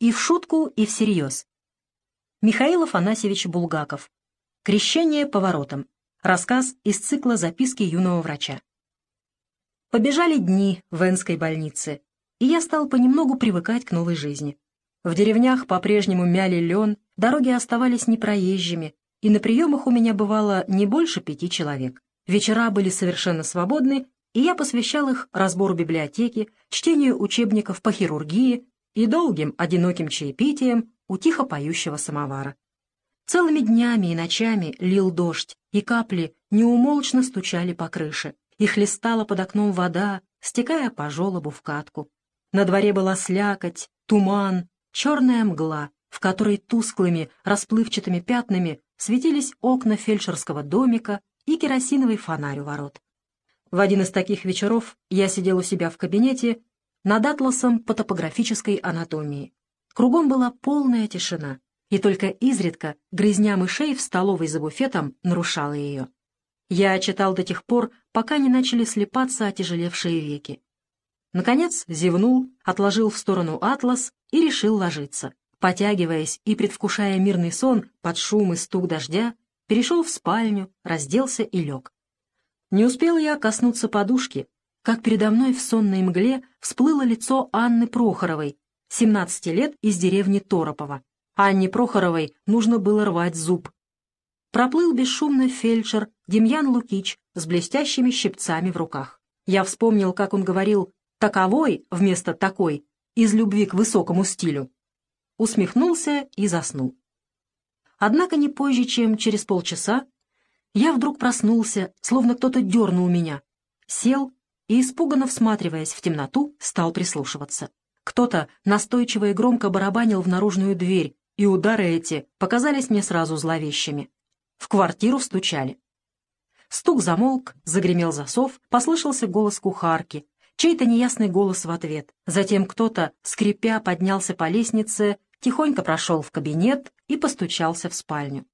И в шутку, и всерьез. Михаил Афанасьевич Булгаков. «Крещение поворотом». Рассказ из цикла «Записки юного врача». Побежали дни в Энской больнице, и я стал понемногу привыкать к новой жизни. В деревнях по-прежнему мяли лен, дороги оставались непроезжими, и на приемах у меня бывало не больше пяти человек. Вечера были совершенно свободны, и я посвящал их разбору библиотеки, чтению учебников по хирургии и долгим одиноким чаепитием у тихо поющего самовара. Целыми днями и ночами лил дождь, и капли неумолчно стучали по крыше, и хлестала под окном вода, стекая по желобу в катку. На дворе была слякоть, туман, черная мгла, в которой тусклыми, расплывчатыми пятнами светились окна фельдшерского домика и керосиновый фонарь у ворот. В один из таких вечеров я сидел у себя в кабинете над атласом по топографической анатомии. Кругом была полная тишина, и только изредка грызня мышей в столовой за буфетом нарушала ее. Я читал до тех пор, пока не начали слепаться отяжелевшие веки. Наконец зевнул, отложил в сторону атлас и решил ложиться. Потягиваясь и предвкушая мирный сон под шум и стук дождя, перешел в спальню, разделся и лег. Не успел я коснуться подушки, как передо мной в сонной мгле всплыло лицо Анны Прохоровой, 17 лет из деревни Торопова. Анне Прохоровой нужно было рвать зуб. Проплыл бесшумно фельдшер Демьян Лукич с блестящими щипцами в руках. Я вспомнил, как он говорил «таковой» вместо «такой» из любви к высокому стилю. Усмехнулся и заснул. Однако не позже, чем через полчаса, я вдруг проснулся, словно кто-то дернул меня, сел и, испуганно всматриваясь в темноту, стал прислушиваться. Кто-то настойчиво и громко барабанил в наружную дверь, и удары эти показались мне сразу зловещими. В квартиру стучали. Стук замолк, загремел засов, послышался голос кухарки, чей-то неясный голос в ответ. Затем кто-то, скрипя, поднялся по лестнице, тихонько прошел в кабинет и постучался в спальню.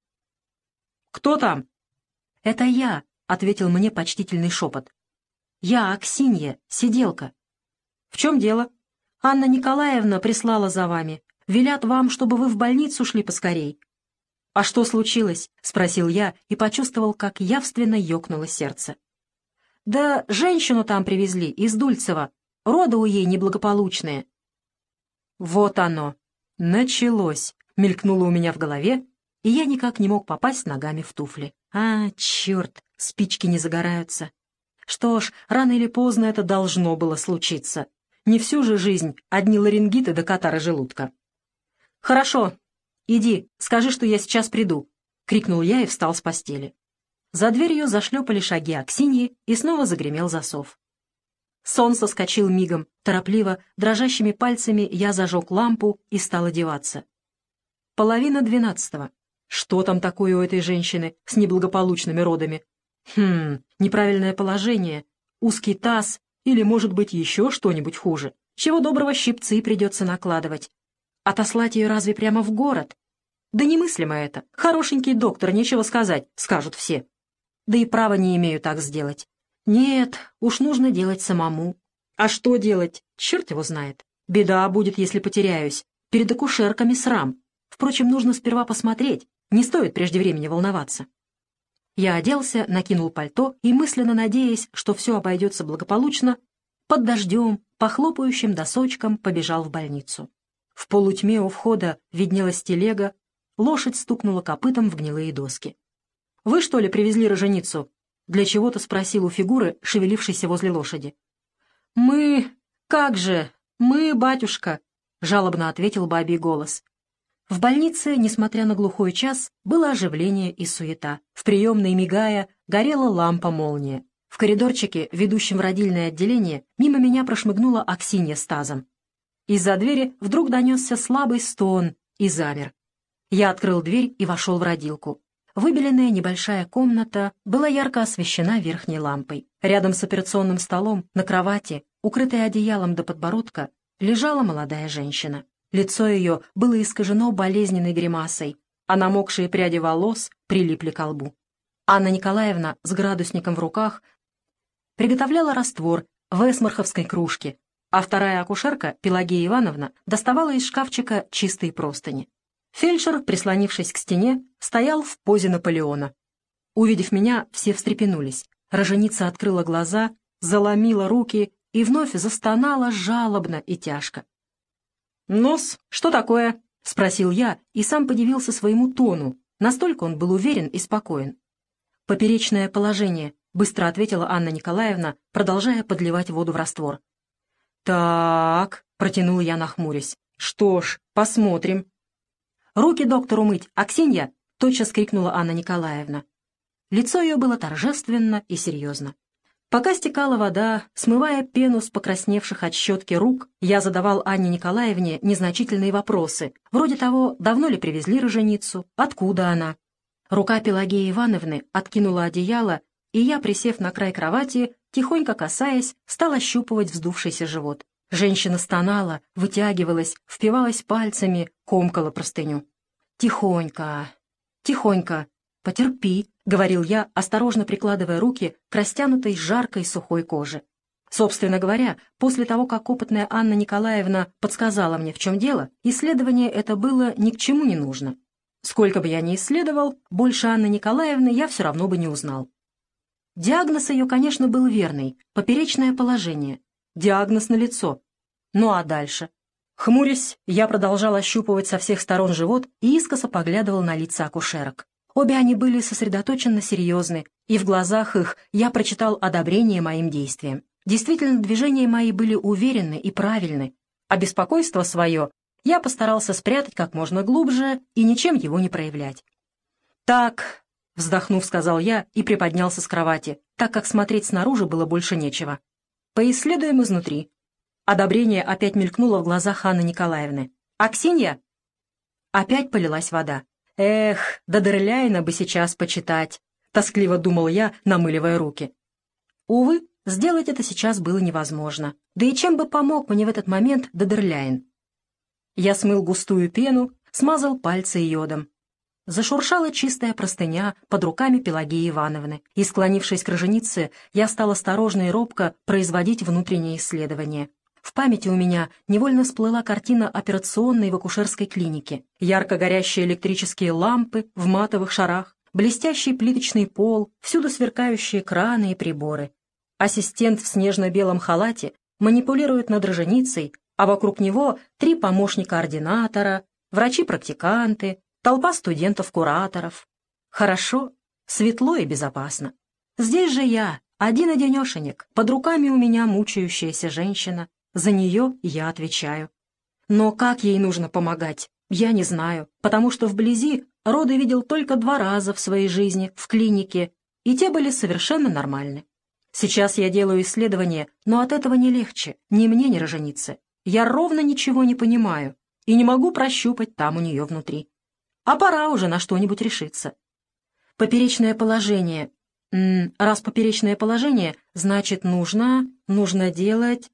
«Кто там?» «Это я», — ответил мне почтительный шепот. «Я Аксинья, сиделка». «В чем дело?» Анна Николаевна прислала за вами. Велят вам, чтобы вы в больницу шли поскорей». «А что случилось?» — спросил я и почувствовал, как явственно ёкнуло сердце. «Да женщину там привезли, из Дульцева. Роды у ей неблагополучные». «Вот оно! Началось!» — мелькнуло у меня в голове, и я никак не мог попасть ногами в туфли. «А, черт, спички не загораются!» Что ж, рано или поздно это должно было случиться. Не всю же жизнь одни ларингиты до катара желудка. «Хорошо. Иди, скажи, что я сейчас приду», — крикнул я и встал с постели. За дверью зашлепали шаги Аксиньи, и снова загремел засов. Сон соскочил мигом, торопливо, дрожащими пальцами я зажег лампу и стал одеваться. Половина двенадцатого. Что там такое у этой женщины с неблагополучными родами? Хм, неправильное положение, узкий таз, или, может быть, еще что-нибудь хуже. Чего доброго щипцы придется накладывать. Отослать ее разве прямо в город? Да немыслимо это. Хорошенький доктор, нечего сказать, скажут все. Да и права не имею так сделать. Нет, уж нужно делать самому. А что делать? Черт его знает. Беда будет, если потеряюсь. Перед акушерками срам. Впрочем, нужно сперва посмотреть. Не стоит прежде времени волноваться. Я оделся, накинул пальто и, мысленно надеясь, что все обойдется благополучно, под дождем, по хлопающим досочкам побежал в больницу. В полутьме у входа виднелась телега, лошадь стукнула копытом в гнилые доски. «Вы, что ли, привезли роженицу?» Для чего-то спросил у фигуры, шевелившейся возле лошади. «Мы... Как же? Мы, батюшка!» — жалобно ответил бабий голос. В больнице, несмотря на глухой час, было оживление и суета. В приемной, мигая, горела лампа-молния. В коридорчике, ведущем в родильное отделение, мимо меня прошмыгнула Аксинья с тазом. Из-за двери вдруг донесся слабый стон и замер. Я открыл дверь и вошел в родилку. Выбеленная небольшая комната была ярко освещена верхней лампой. Рядом с операционным столом, на кровати, укрытая одеялом до подбородка, лежала молодая женщина. Лицо ее было искажено болезненной гримасой, а намокшие пряди волос прилипли к лбу. Анна Николаевна с градусником в руках приготовляла раствор в эсмарховской кружке, а вторая акушерка, Пелагея Ивановна, доставала из шкафчика чистые простыни. Фельдшер, прислонившись к стене, стоял в позе Наполеона. Увидев меня, все встрепенулись. Роженица открыла глаза, заломила руки и вновь застонала жалобно и тяжко. «Нос, что такое?» — спросил я и сам подивился своему тону. Настолько он был уверен и спокоен. «Поперечное положение», — быстро ответила Анна Николаевна, продолжая подливать воду в раствор. «Так», — протянул я, нахмурясь. «Что ж, посмотрим». «Руки доктору мыть, Аксинья!» — тотчас крикнула Анна Николаевна. Лицо ее было торжественно и серьезно. Пока стекала вода, смывая пену с покрасневших от щетки рук, я задавал Анне Николаевне незначительные вопросы, вроде того, давно ли привезли роженицу, откуда она. Рука Пелагеи Ивановны откинула одеяло, и я, присев на край кровати, тихонько касаясь, стал ощупывать вздувшийся живот. Женщина стонала, вытягивалась, впивалась пальцами, комкала простыню. «Тихонько, тихонько, потерпи», — говорил я, осторожно прикладывая руки к растянутой жаркой сухой коже. Собственно говоря, после того, как опытная Анна Николаевна подсказала мне, в чем дело, исследование это было ни к чему не нужно. Сколько бы я ни исследовал, больше Анны Николаевны я все равно бы не узнал. Диагноз ее, конечно, был верный — поперечное положение. Диагноз на лицо. Ну а дальше? Хмурясь, я продолжал ощупывать со всех сторон живот и искоса поглядывал на лица акушерок. Обе они были сосредоточенно серьезны, и в глазах их я прочитал одобрение моим действиям. Действительно, движения мои были уверенны и правильны, а беспокойство свое я постарался спрятать как можно глубже и ничем его не проявлять. «Так», — вздохнув, сказал я и приподнялся с кровати, так как смотреть снаружи было больше нечего. «Поисследуем изнутри». Одобрение опять мелькнуло в глазах Анны Николаевны. «Аксинья?» Опять полилась вода. «Эх, да Дерляйна бы сейчас почитать», — тоскливо думал я, намыливая руки. Увы, сделать это сейчас было невозможно. Да и чем бы помог мне в этот момент Дадерляйн? Я смыл густую пену, смазал пальцы йодом. Зашуршала чистая простыня под руками Пелагеи Ивановны, и, склонившись к роженице, я стал осторожно и робко производить внутреннее исследование. В памяти у меня невольно всплыла картина операционной в акушерской клинике. Ярко горящие электрические лампы в матовых шарах, блестящий плиточный пол, всюду сверкающие краны и приборы. Ассистент в снежно-белом халате манипулирует над роженицей, а вокруг него три помощника ординатора, врачи-практиканты, толпа студентов-кураторов. Хорошо, светло и безопасно. Здесь же я, один-одинешенек, под руками у меня мучающаяся женщина, за нее я отвечаю. Но как ей нужно помогать, я не знаю, потому что вблизи роды видел только два раза в своей жизни в клинике, и те были совершенно нормальны. Сейчас я делаю исследование, но от этого не легче, ни мне, ни роженице. Я ровно ничего не понимаю и не могу прощупать там у нее внутри. А пора уже на что-нибудь решиться. Поперечное положение. М -м, раз поперечное положение, значит, нужно, нужно делать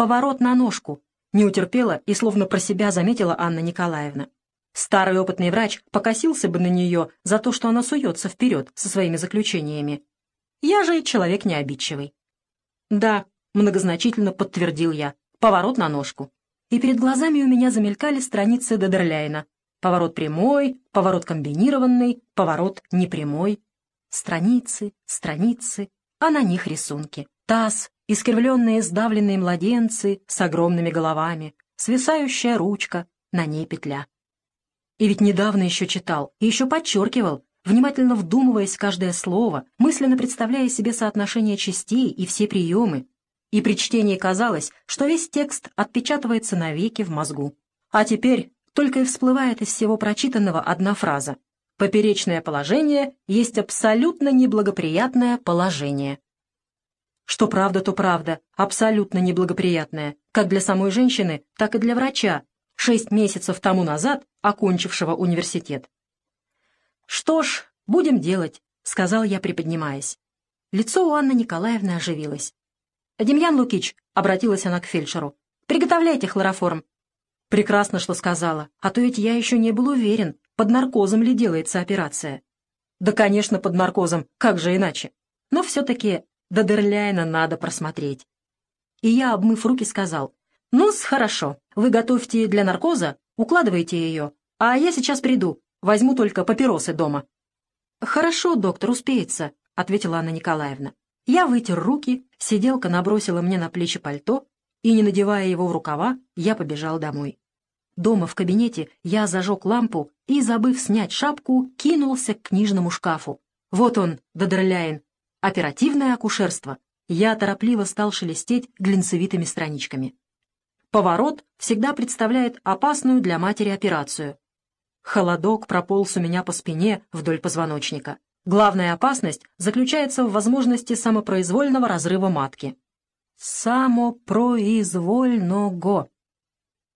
поворот на ножку, не утерпела и словно про себя заметила Анна Николаевна. Старый опытный врач покосился бы на нее за то, что она суется вперед со своими заключениями. Я же человек необидчивый. Да, многозначительно подтвердил я, поворот на ножку. И перед глазами у меня замелькали страницы Дедерляйна. Поворот прямой, поворот комбинированный, поворот непрямой. Страницы, страницы, а на них рисунки. Таз, искривленные сдавленные младенцы с огромными головами, свисающая ручка, на ней петля. И ведь недавно еще читал, и еще подчеркивал, внимательно вдумываясь в каждое слово, мысленно представляя себе соотношение частей и все приемы. И при чтении казалось, что весь текст отпечатывается навеки в мозгу. А теперь только и всплывает из всего прочитанного одна фраза. Поперечное положение есть абсолютно неблагоприятное положение. Что правда, то правда, абсолютно неблагоприятная, как для самой женщины, так и для врача, шесть месяцев тому назад окончившего университет. «Что ж, будем делать», — сказал я, приподнимаясь. Лицо у Анны Николаевны оживилось. «Демьян Лукич», — обратилась она к фельдшеру, — «приготовляйте хлороформ». Прекрасно, что сказала, а то ведь я еще не был уверен, под наркозом ли делается операция. Да, конечно, под наркозом, как же иначе. Но все-таки до Дерляйна надо просмотреть. и я, обмыв руки, сказал, «Ну-с, хорошо, вы готовьте для наркоза, укладывайте ее, а я сейчас приду, возьму только папиросы дома». «Хорошо, доктор, успеется», — ответила Анна Николаевна. Я вытер руки, сиделка набросила мне на плечи пальто, и, не надевая его в рукава, я побежал домой. Дома в кабинете я зажег лампу и, забыв снять шапку, кинулся к книжному шкафу. Вот он, Додерляйн, оперативное акушерство. Я торопливо стал шелестеть глинцевитыми страничками. Поворот всегда представляет опасную для матери операцию. Холодок прополз у меня по спине вдоль позвоночника. Главная опасность заключается в возможности самопроизвольного разрыва матки. Самопроизвольного.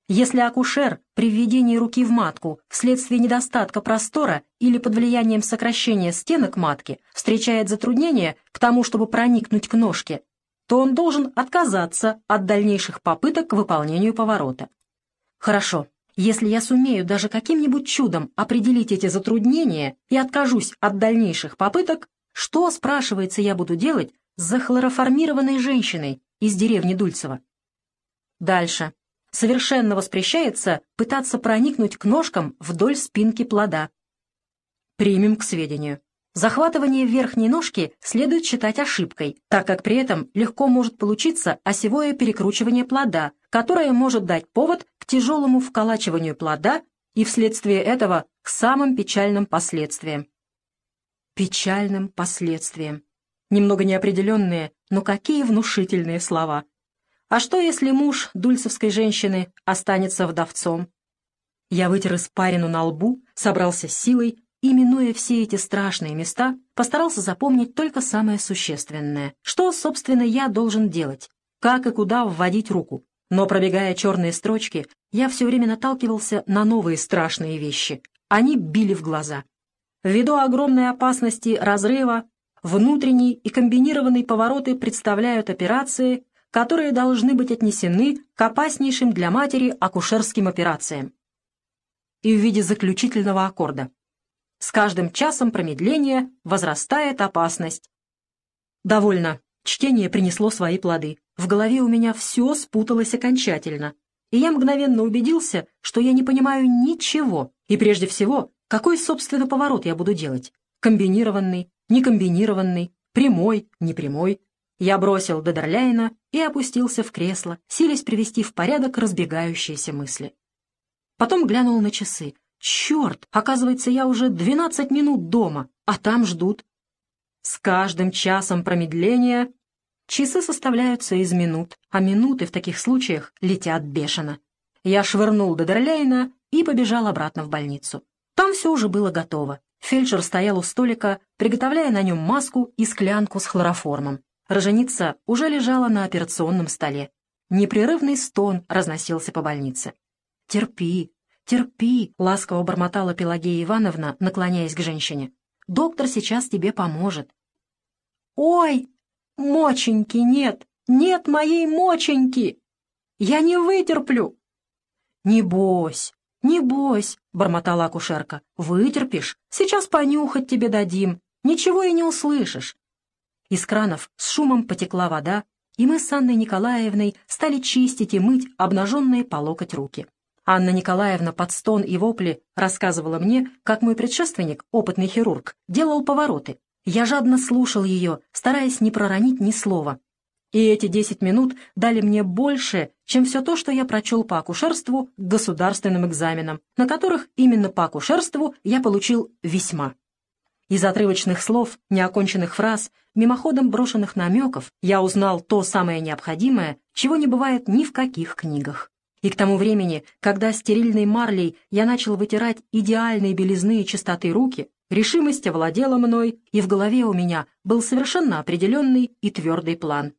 Если акушер при введении руки в матку вследствие недостатка простора или под влиянием сокращения стенок матки встречает затруднение к тому, чтобы проникнуть к ножке, то он должен отказаться от дальнейших попыток к выполнению поворота. Хорошо, если я сумею даже каким-нибудь чудом определить эти затруднения и откажусь от дальнейших попыток, что, спрашивается, я буду делать с захлороформированной женщиной из деревни Дульцево? Дальше совершенно воспрещается пытаться проникнуть к ножкам вдоль спинки плода. Примем к сведению. Захватывание верхней ножки следует считать ошибкой, так как при этом легко может получиться осевое перекручивание плода, которое может дать повод к тяжелому вколачиванию плода и вследствие этого к самым печальным последствиям. Печальным последствиям. Немного неопределенные, но какие внушительные слова. А что, если муж дульцевской женщины останется вдовцом? Я вытер испарину на лбу, собрался силой и, минуя все эти страшные места, постарался запомнить только самое существенное. Что, собственно, я должен делать? Как и куда вводить руку? Но, пробегая черные строчки, я все время наталкивался на новые страшные вещи. Они били в глаза. Ввиду огромной опасности разрыва, внутренний и комбинированные повороты представляют операции, которые должны быть отнесены к опаснейшим для матери акушерским операциям. И в виде заключительного аккорда. С каждым часом промедления возрастает опасность. Довольно. Чтение принесло свои плоды. В голове у меня все спуталось окончательно. И я мгновенно убедился, что я не понимаю ничего. И прежде всего, какой, собственно, поворот я буду делать? Комбинированный, некомбинированный, прямой, непрямой, я бросил Дедерляйна и опустился в кресло, силясь привести в порядок разбегающиеся мысли. Потом глянул на часы. «Черт! Оказывается, я уже двенадцать минут дома, а там ждут». С каждым часом промедления часы составляются из минут, а минуты в таких случаях летят бешено. Я швырнул Дедерляйна и побежал обратно в больницу. Там все уже было готово. Фельдшер стоял у столика, приготовляя на нем маску и склянку с хлороформом. Роженица уже лежала на операционном столе. Непрерывный стон разносился по больнице. «Терпи, терпи», — ласково бормотала Пелагея Ивановна, наклоняясь к женщине. «Доктор сейчас тебе поможет». «Ой, моченьки нет, нет моей моченьки! Я не вытерплю!» «Не бойся, не бойся», — бормотала акушерка. «Вытерпишь, сейчас понюхать тебе дадим, ничего и не услышишь. Из кранов с шумом потекла вода, и мы с Анной Николаевной стали чистить и мыть обнаженные по локоть руки. Анна Николаевна под стон и вопли рассказывала мне, как мой предшественник, опытный хирург, делал повороты. Я жадно слушал ее, стараясь не проронить ни слова. И эти десять минут дали мне больше, чем все то, что я прочел по акушерству государственным экзаменам, на которых именно по акушерству я получил весьма. Из отрывочных слов, неоконченных фраз, мимоходом брошенных намеков я узнал то самое необходимое, чего не бывает ни в каких книгах. И к тому времени, когда стерильной марлей я начал вытирать идеальные белизны и чистоты руки, решимость овладела мной, и в голове у меня был совершенно определенный и твердый план.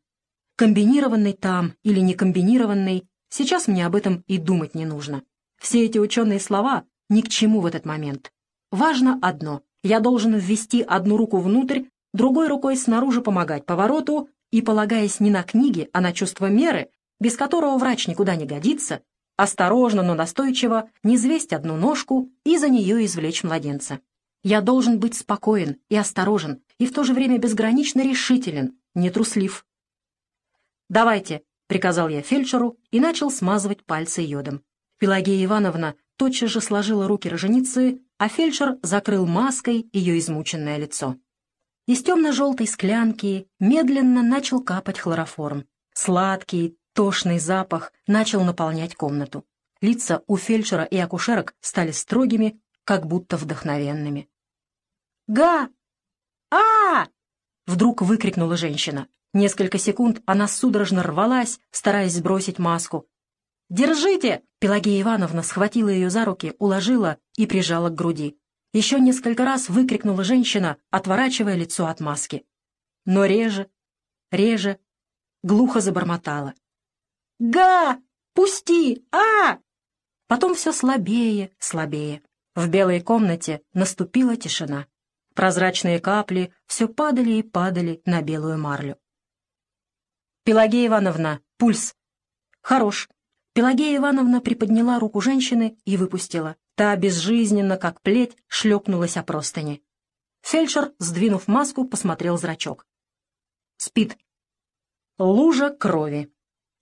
Комбинированный там или не комбинированный, сейчас мне об этом и думать не нужно. Все эти ученые слова ни к чему в этот момент. Важно одно я должен ввести одну руку внутрь, другой рукой снаружи помогать повороту и, полагаясь не на книги, а на чувство меры, без которого врач никуда не годится, осторожно, но настойчиво низвесть одну ножку и за нее извлечь младенца. Я должен быть спокоен и осторожен, и в то же время безгранично решителен, не труслив. «Давайте, — приказал я фельдшеру и начал смазывать пальцы йодом. Пелагея Ивановна тотчас же сложила руки роженицы, а фельдшер закрыл маской ее измученное лицо. Из темно-желтой склянки медленно начал капать хлороформ. Сладкий, тошный запах начал наполнять комнату. Лица у фельдшера и акушерок стали строгими, как будто вдохновенными. «Га! а Вдруг выкрикнула женщина. Несколько секунд она судорожно рвалась, стараясь сбросить маску. «Держите!» Пелагея Ивановна схватила ее за руки, уложила и прижала к груди. Еще несколько раз выкрикнула женщина, отворачивая лицо от маски. Но реже, реже, глухо забормотала. «Га! Пусти! А!» Потом все слабее, слабее. В белой комнате наступила тишина. Прозрачные капли все падали и падали на белую марлю. «Пелагея Ивановна, пульс!» «Хорош!» Пелагея Ивановна приподняла руку женщины и выпустила. Та безжизненно, как плеть, шлепнулась о простыни. Фельдшер, сдвинув маску, посмотрел зрачок. «Спит!» Лужа крови.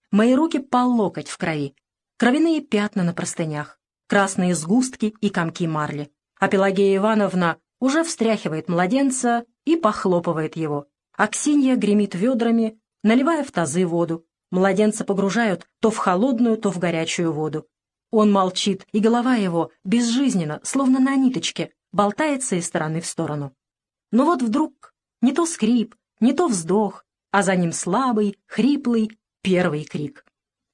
Мои руки по локоть в крови. Кровяные пятна на простынях. Красные сгустки и комки марли. А Пелагея Ивановна уже встряхивает младенца и похлопывает его. Аксинья гремит ведрами, наливая в тазы воду. Младенца погружают то в холодную, то в горячую воду. Он молчит, и голова его безжизненно, словно на ниточке, болтается из стороны в сторону. Но вот вдруг не то скрип, не то вздох, а за ним слабый, хриплый, первый крик.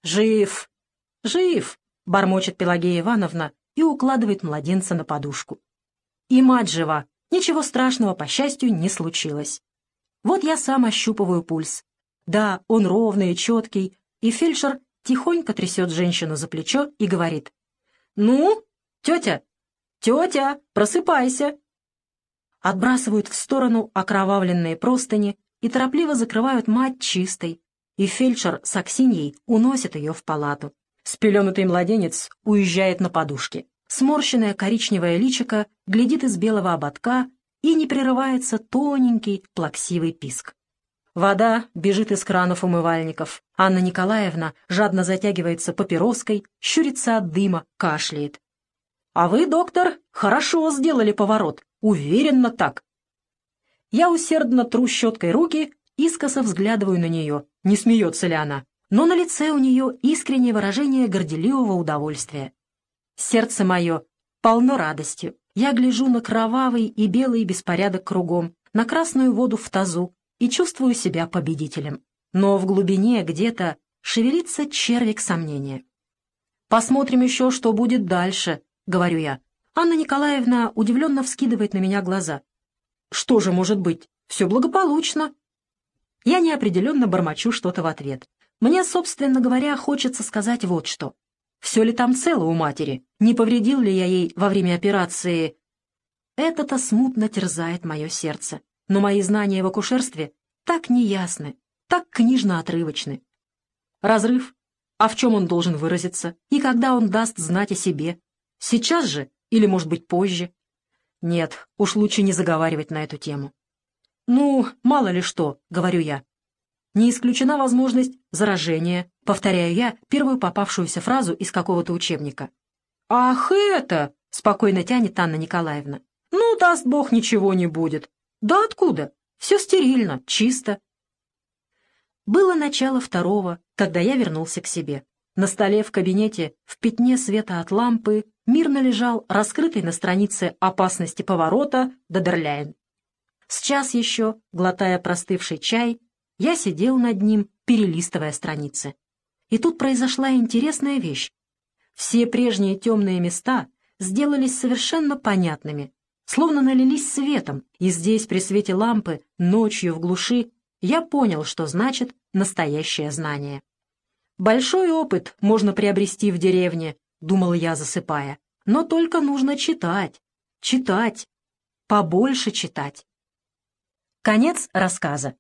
«Жив! Жив!» — бормочет Пелагея Ивановна и укладывает младенца на подушку. И мать жива. Ничего страшного, по счастью, не случилось. Вот я сам ощупываю пульс. Да, он ровный и четкий, и фельдшер тихонько трясет женщину за плечо и говорит. «Ну, тетя, тетя, просыпайся!» Отбрасывают в сторону окровавленные простыни и торопливо закрывают мать чистой, и фельдшер с Аксиньей уносит ее в палату. Спеленутый младенец уезжает на подушке. Сморщенное коричневое личико глядит из белого ободка, и не прерывается тоненький плаксивый писк. Вода бежит из кранов умывальников. Анна Николаевна жадно затягивается папироской, щурится от дыма, кашляет. «А вы, доктор, хорошо сделали поворот. Уверенно так». Я усердно тру щеткой руки, искоса взглядываю на нее, не смеется ли она. Но на лице у нее искреннее выражение горделивого удовольствия. Сердце мое полно радостью. Я гляжу на кровавый и белый беспорядок кругом, на красную воду в тазу и чувствую себя победителем. Но в глубине где-то шевелится червик сомнения. «Посмотрим еще, что будет дальше», — говорю я. Анна Николаевна удивленно вскидывает на меня глаза. «Что же может быть? Все благополучно». Я неопределенно бормочу что-то в ответ. Мне, собственно говоря, хочется сказать вот что. Все ли там цело у матери? Не повредил ли я ей во время операции? Это-то смутно терзает мое сердце. Но мои знания в акушерстве так неясны, так книжно отрывочны. Разрыв. А в чем он должен выразиться? И когда он даст знать о себе? Сейчас же? Или, может быть, позже? Нет, уж лучше не заговаривать на эту тему. «Ну, мало ли что», — говорю я. Не исключена возможность заражения, повторяю я первую попавшуюся фразу из какого-то учебника. «Ах, это!» — спокойно тянет Анна Николаевна. «Ну, даст Бог, ничего не будет. Да откуда? Все стерильно, чисто». Было начало второго, когда я вернулся к себе. На столе в кабинете, в пятне света от лампы, мирно лежал раскрытый на странице опасности поворота Дадерляйн. С час еще, глотая простывший чай, я сидел над ним, перелистывая страницы. И тут произошла интересная вещь. Все прежние темные места сделались совершенно понятными, словно налились светом, и здесь, при свете лампы, ночью в глуши, я понял, что значит настоящее знание. «Большой опыт можно приобрести в деревне», — думал я, засыпая. «Но только нужно читать, читать, побольше читать». Конец рассказа.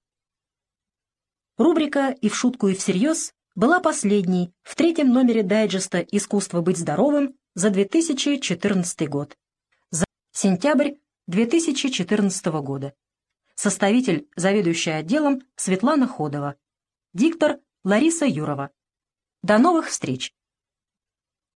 Рубрика «И в шутку, и всерьез» была последней в третьем номере дайджеста «Искусство быть здоровым» за 2014 год. Сентябрь 2014 года. Составитель, заведующая отделом Светлана Ходова. Диктор Лариса Юрова. До новых встреч!